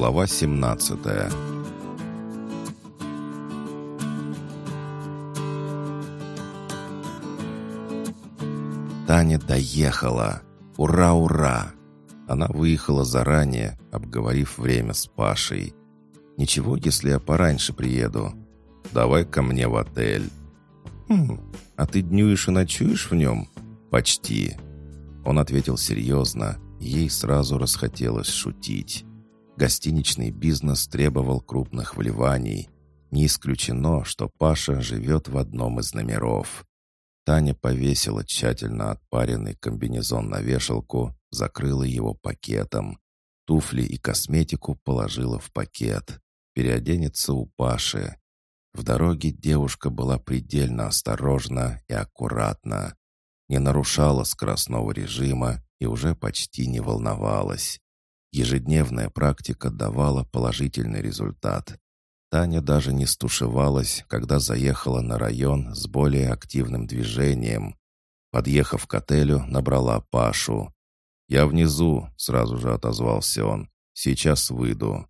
Глава 17 Таня доехала. Ура, ура! Она выехала заранее, обговорив время с Пашей. «Ничего, если я пораньше приеду? Давай ко мне в отель». «Хм, а ты днюешь и ночуешь в нем?» «Почти». Он ответил серьезно, ей сразу расхотелось шутить. Гостиничный бизнес требовал крупных вливаний. Не исключено, что Паша живет в одном из номеров. Таня повесила тщательно отпаренный комбинезон на вешалку, закрыла его пакетом. Туфли и косметику положила в пакет переоденется у Паши. В дороге девушка была предельно осторожна и аккуратна, не нарушала скоростного режима и уже почти не волновалась. Ежедневная практика давала положительный результат. Таня даже не стушевалась, когда заехала на район с более активным движением. Подъехав к отелю, набрала Пашу. «Я внизу», — сразу же отозвался он. «Сейчас выйду».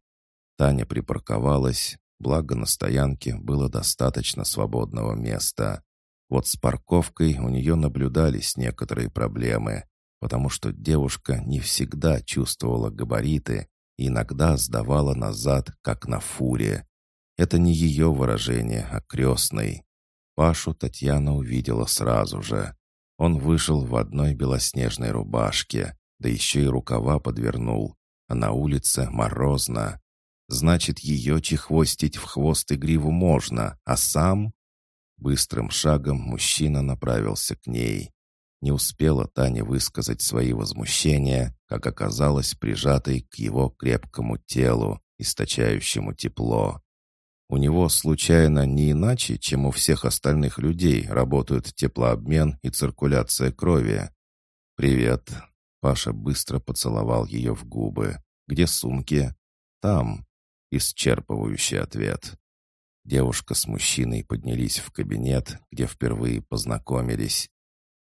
Таня припарковалась, благо на стоянке было достаточно свободного места. Вот с парковкой у нее наблюдались некоторые проблемы, потому что девушка не всегда чувствовала габариты и иногда сдавала назад, как на фуре. Это не ее выражение, а крестный. Пашу Татьяна увидела сразу же. Он вышел в одной белоснежной рубашке, да еще и рукава подвернул, а на улице морозно. Значит, ее чехвостить в хвост и гриву можно, а сам... Быстрым шагом мужчина направился к ней. Не успела Таня высказать свои возмущения, как оказалась прижатой к его крепкому телу, источающему тепло. У него, случайно, не иначе, чем у всех остальных людей, работают теплообмен и циркуляция крови. «Привет». Паша быстро поцеловал ее в губы. «Где сумки?» «Там». Исчерпывающий ответ. Девушка с мужчиной поднялись в кабинет, где впервые познакомились.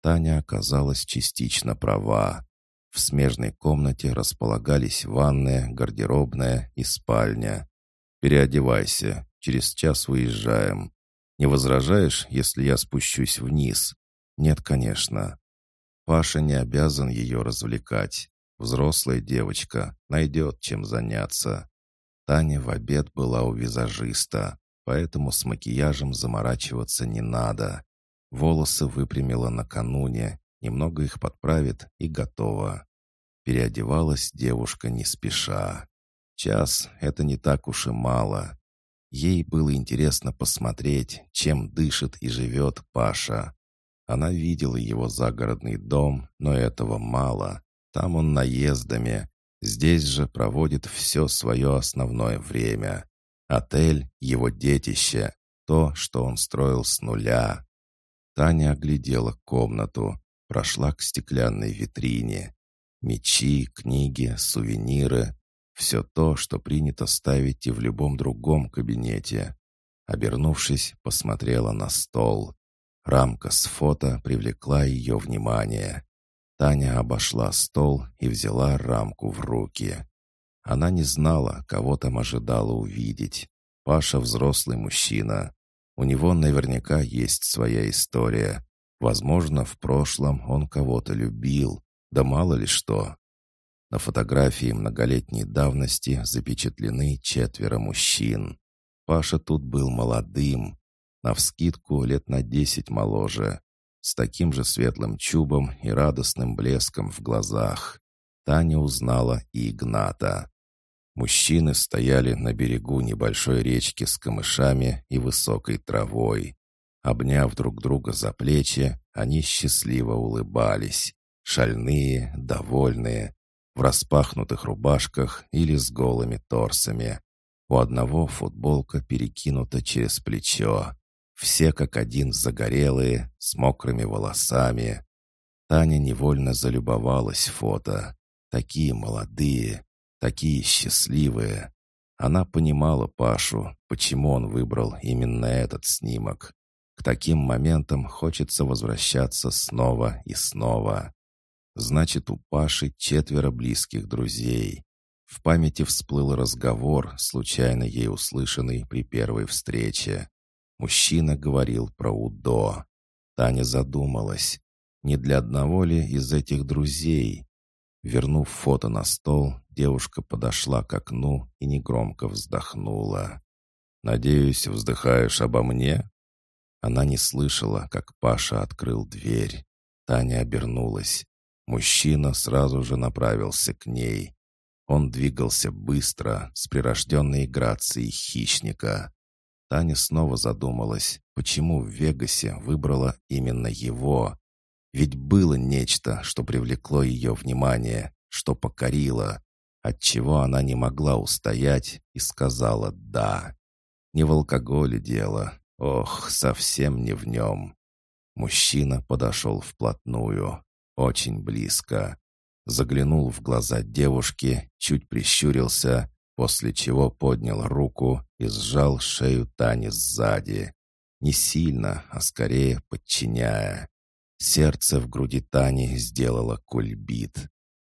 Таня оказалась частично права. В смежной комнате располагались ванная, гардеробная и спальня. «Переодевайся, через час выезжаем. Не возражаешь, если я спущусь вниз?» «Нет, конечно». Паша не обязан ее развлекать. Взрослая девочка найдет чем заняться. Таня в обед была у визажиста, поэтому с макияжем заморачиваться не надо. Волосы выпрямила накануне, немного их подправит и готово. Переодевалась девушка не спеша. Час — это не так уж и мало. Ей было интересно посмотреть, чем дышит и живет Паша. Она видела его загородный дом, но этого мало. Там он наездами, Здесь же проводит все свое основное время. Отель — его детище, то, что он строил с нуля. Таня оглядела комнату, прошла к стеклянной витрине. Мечи, книги, сувениры — все то, что принято ставить и в любом другом кабинете. Обернувшись, посмотрела на стол. Рамка с фото привлекла ее внимание. Таня обошла стол и взяла рамку в руки. Она не знала, кого там ожидала увидеть. Паша взрослый мужчина. У него наверняка есть своя история. Возможно, в прошлом он кого-то любил, да мало ли что. На фотографии многолетней давности запечатлены четверо мужчин. Паша тут был молодым, навскидку лет на десять моложе с таким же светлым чубом и радостным блеском в глазах. Таня узнала и Игната. Мужчины стояли на берегу небольшой речки с камышами и высокой травой. Обняв друг друга за плечи, они счастливо улыбались. Шальные, довольные, в распахнутых рубашках или с голыми торсами. У одного футболка перекинута через плечо. Все как один загорелые, с мокрыми волосами. Таня невольно залюбовалась фото. Такие молодые, такие счастливые. Она понимала Пашу, почему он выбрал именно этот снимок. К таким моментам хочется возвращаться снова и снова. Значит, у Паши четверо близких друзей. В памяти всплыл разговор, случайно ей услышанный при первой встрече. Мужчина говорил про УДО. Таня задумалась, не для одного ли из этих друзей. Вернув фото на стол, девушка подошла к окну и негромко вздохнула. «Надеюсь, вздыхаешь обо мне?» Она не слышала, как Паша открыл дверь. Таня обернулась. Мужчина сразу же направился к ней. Он двигался быстро, с прирожденной грацией хищника. Таня снова задумалась, почему в Вегасе выбрала именно его. Ведь было нечто, что привлекло ее внимание, что покорило, отчего она не могла устоять и сказала «да». Не в алкоголе дело, ох, совсем не в нем. Мужчина подошел вплотную, очень близко. Заглянул в глаза девушки, чуть прищурился, после чего поднял руку и сжал шею Тани сзади. Не сильно, а скорее подчиняя. Сердце в груди Тани сделало кульбит.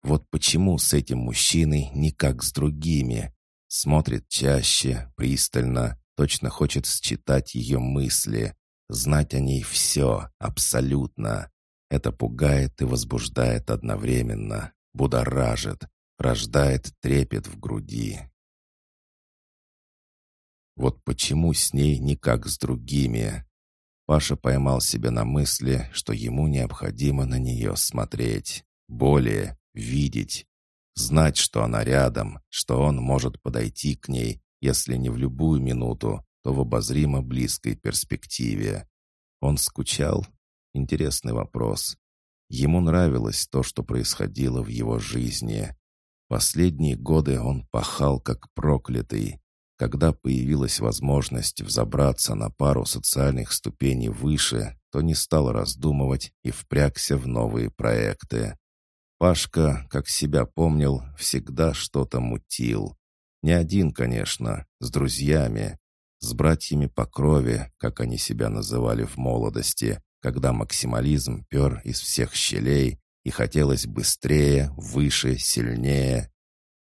Вот почему с этим мужчиной не как с другими. Смотрит чаще, пристально, точно хочет считать ее мысли, знать о ней все, абсолютно. Это пугает и возбуждает одновременно, будоражит, рождает трепет в груди. Вот почему с ней не как с другими. Паша поймал себя на мысли, что ему необходимо на нее смотреть. Более, видеть. Знать, что она рядом, что он может подойти к ней, если не в любую минуту, то в обозримо близкой перспективе. Он скучал? Интересный вопрос. Ему нравилось то, что происходило в его жизни. Последние годы он пахал как проклятый, когда появилась возможность взобраться на пару социальных ступеней выше, то не стал раздумывать и впрягся в новые проекты. Пашка, как себя помнил, всегда что-то мутил. Не один, конечно, с друзьями, с братьями по крови, как они себя называли в молодости, когда максимализм пер из всех щелей и хотелось быстрее, выше, сильнее.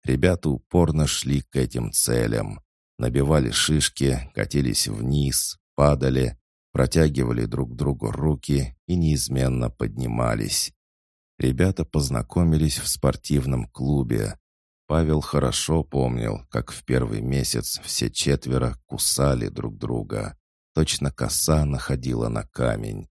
Ребята упорно шли к этим целям. Набивали шишки, катились вниз, падали, протягивали друг другу руки и неизменно поднимались. Ребята познакомились в спортивном клубе. Павел хорошо помнил, как в первый месяц все четверо кусали друг друга. Точно коса находила на камень.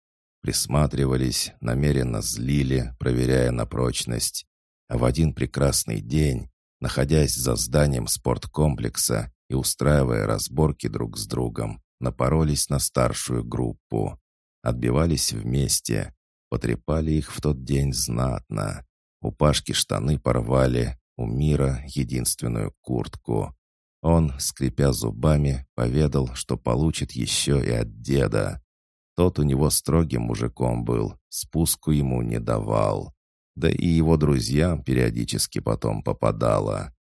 Присматривались, намеренно злили, проверяя на прочность. А в один прекрасный день, находясь за зданием спорткомплекса, и, устраивая разборки друг с другом, напоролись на старшую группу. Отбивались вместе, потрепали их в тот день знатно. У Пашки штаны порвали, у Мира единственную куртку. Он, скрипя зубами, поведал, что получит еще и от деда. Тот у него строгим мужиком был, спуску ему не давал. Да и его друзьям периодически потом попадало.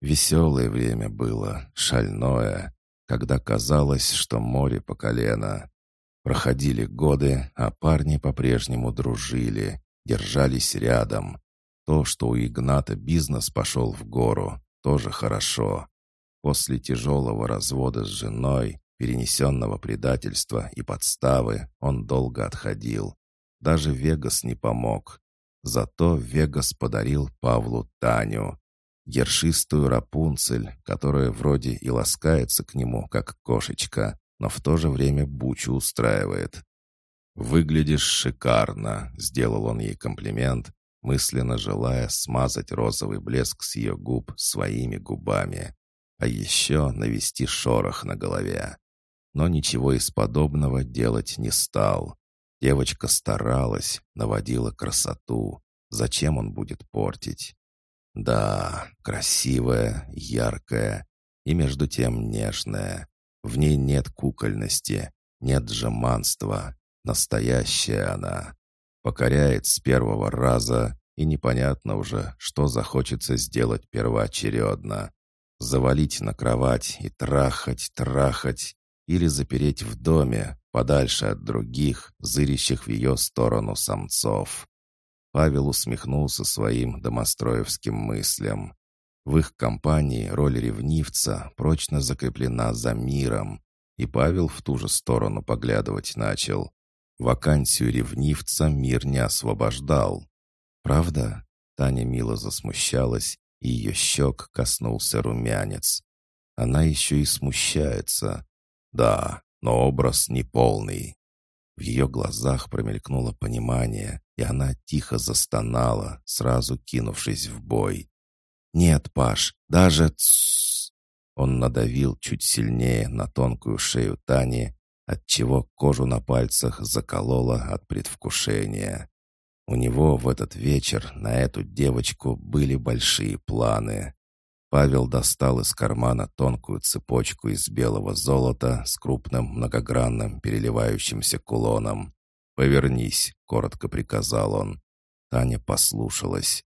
Веселое время было, шальное, когда казалось, что море по колено. Проходили годы, а парни по-прежнему дружили, держались рядом. То, что у Игната бизнес пошел в гору, тоже хорошо. После тяжелого развода с женой, перенесенного предательства и подставы, он долго отходил. Даже Вегас не помог. Зато Вегас подарил Павлу Таню, ершистую Рапунцель, которая вроде и ласкается к нему, как кошечка, но в то же время бучу устраивает. «Выглядишь шикарно», — сделал он ей комплимент, мысленно желая смазать розовый блеск с ее губ своими губами, а еще навести шорох на голове. Но ничего из подобного делать не стал. Девочка старалась, наводила красоту. Зачем он будет портить? Да, красивая, яркая и между тем нежная. В ней нет кукольности, нет жеманства. Настоящая она. Покоряет с первого раза, и непонятно уже, что захочется сделать первоочередно. Завалить на кровать и трахать, трахать, или запереть в доме, подальше от других, зырящих в ее сторону самцов. Павел усмехнулся своим домостроевским мыслям. В их компании роль ревнивца прочно закреплена за миром, и Павел в ту же сторону поглядывать начал. Вакансию ревнивца мир не освобождал. «Правда?» Таня мило засмущалась, и ее щек коснулся румянец. Она еще и смущается. «Да, но образ неполный». В ее глазах промелькнуло понимание, и она тихо застонала, сразу кинувшись в бой. «Нет, Паш, даже тссс!» Он надавил чуть сильнее на тонкую шею Тани, отчего кожу на пальцах закололо от предвкушения. У него в этот вечер на эту девочку были большие планы. Павел достал из кармана тонкую цепочку из белого золота с крупным многогранным переливающимся кулоном. «Повернись», — коротко приказал он. Таня послушалась.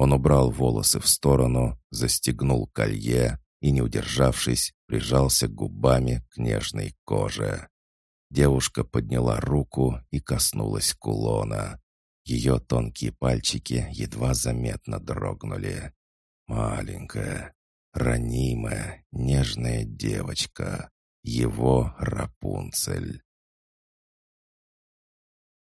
Он убрал волосы в сторону, застегнул колье и, не удержавшись, прижался губами к нежной коже. Девушка подняла руку и коснулась кулона. Ее тонкие пальчики едва заметно дрогнули. Маленькая, ранимая, нежная девочка. Его Рапунцель.